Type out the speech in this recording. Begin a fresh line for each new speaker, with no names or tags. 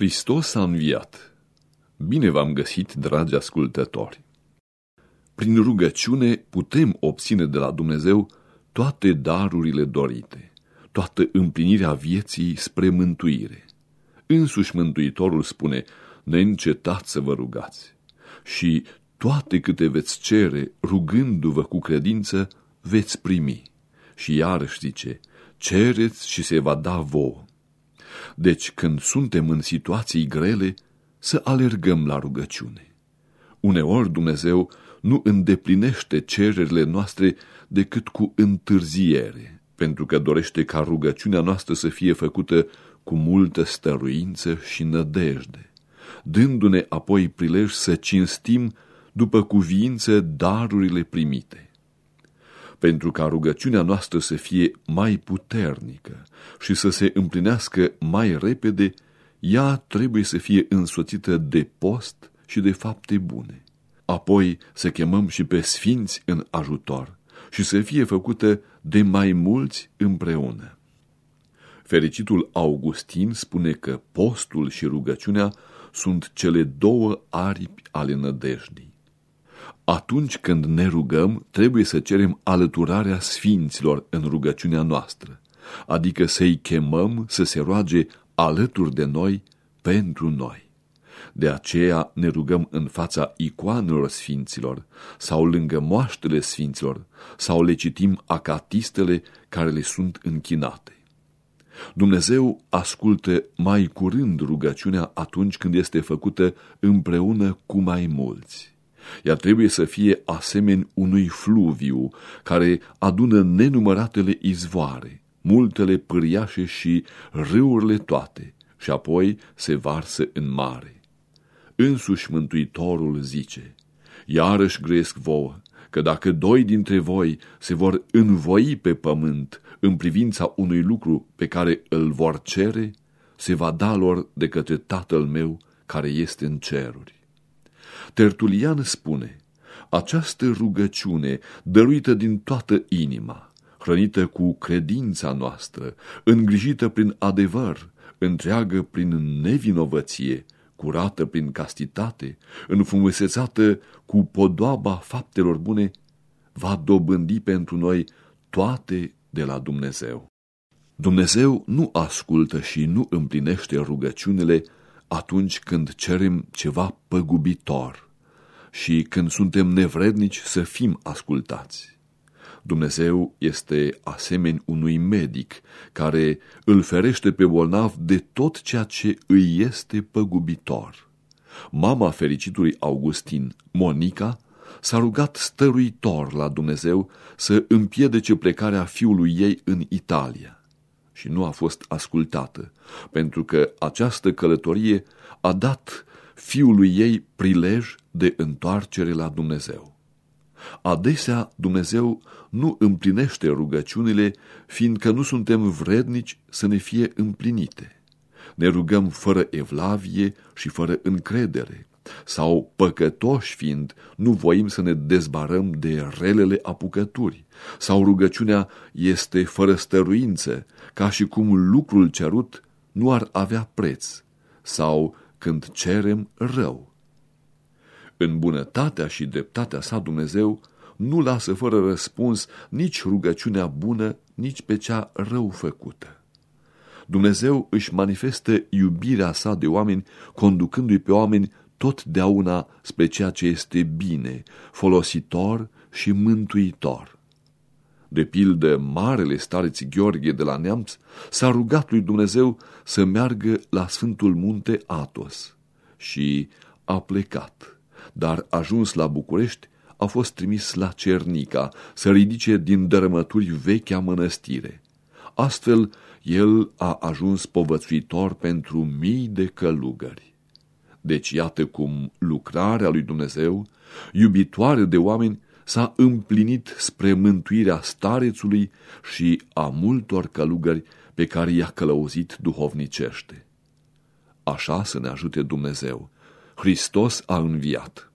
Hristos a înviat. Bine v-am găsit, dragi ascultători! Prin rugăciune putem obține de la Dumnezeu toate darurile dorite, toată împlinirea vieții spre mântuire. Însuși Mântuitorul spune, neîncetați să vă rugați și toate câte veți cere, rugându-vă cu credință, veți primi. Și iarăși zice, cereți și se va da vouă. Deci, când suntem în situații grele, să alergăm la rugăciune. Uneori Dumnezeu nu îndeplinește cererile noastre decât cu întârziere, pentru că dorește ca rugăciunea noastră să fie făcută cu multă stăruință și nădejde, dându-ne apoi prilej să cinstim după cuviință darurile primite pentru ca rugăciunea noastră să fie mai puternică și să se împlinească mai repede, ea trebuie să fie însoțită de post și de fapte bune. Apoi să chemăm și pe sfinți în ajutor și să fie făcută de mai mulți împreună. Fericitul Augustin spune că postul și rugăciunea sunt cele două aripi ale nădejdii. Atunci când ne rugăm, trebuie să cerem alăturarea sfinților în rugăciunea noastră, adică să-i chemăm să se roage alături de noi pentru noi. De aceea ne rugăm în fața icoanelor sfinților sau lângă moaștele sfinților sau le citim acatistele care le sunt închinate. Dumnezeu ascultă mai curând rugăciunea atunci când este făcută împreună cu mai mulți. Ea trebuie să fie asemeni unui fluviu care adună nenumăratele izvoare, multele pâriașe și râurile toate, și apoi se varsă în mare. Însuși Mântuitorul zice, iarăși gresc vouă, că dacă doi dintre voi se vor învoi pe pământ în privința unui lucru pe care îl vor cere, se va da lor de către Tatăl meu care este în ceruri. Tertulian spune, această rugăciune, dăruită din toată inima, hrănită cu credința noastră, îngrijită prin adevăr, întreagă prin nevinovăție, curată prin castitate, înfrumusețată cu podoaba faptelor bune, va dobândi pentru noi toate de la Dumnezeu. Dumnezeu nu ascultă și nu împlinește rugăciunile atunci când cerem ceva păgubitor și când suntem nevrednici să fim ascultați. Dumnezeu este asemeni unui medic care îl ferește pe bolnav de tot ceea ce îi este păgubitor. Mama fericitului Augustin, Monica, s-a rugat stăruitor la Dumnezeu să împiedece plecarea fiului ei în Italia și nu a fost ascultată, pentru că această călătorie a dat fiului ei prilej de întoarcere la Dumnezeu. Adesea Dumnezeu nu împlinește rugăciunile, fiindcă nu suntem vrednici să ne fie împlinite. Ne rugăm fără evlavie și fără încredere, sau păcătoși fiind, nu voim să ne dezbarăm de relele apucături, sau rugăciunea este fără stăruință, ca și cum lucrul cerut nu ar avea preț, sau când cerem rău. În bunătatea și dreptatea sa Dumnezeu nu lasă fără răspuns nici rugăciunea bună, nici pe cea rău făcută. Dumnezeu își manifestă iubirea sa de oameni, conducându-i pe oameni totdeauna spre ceea ce este bine, folositor și mântuitor. De pildă, marele stareț Gheorghe de la Neamț s-a rugat lui Dumnezeu să meargă la Sfântul Munte Atos și a plecat, dar ajuns la București a fost trimis la Cernica să ridice din dărâmături vechea mănăstire. Astfel, el a ajuns povățuitor pentru mii de călugări. Deci iată cum lucrarea lui Dumnezeu, iubitoare de oameni, s-a împlinit spre mântuirea starețului și a multor călugări pe care i-a călăuzit duhovnicește. Așa să ne ajute Dumnezeu. Hristos a înviat.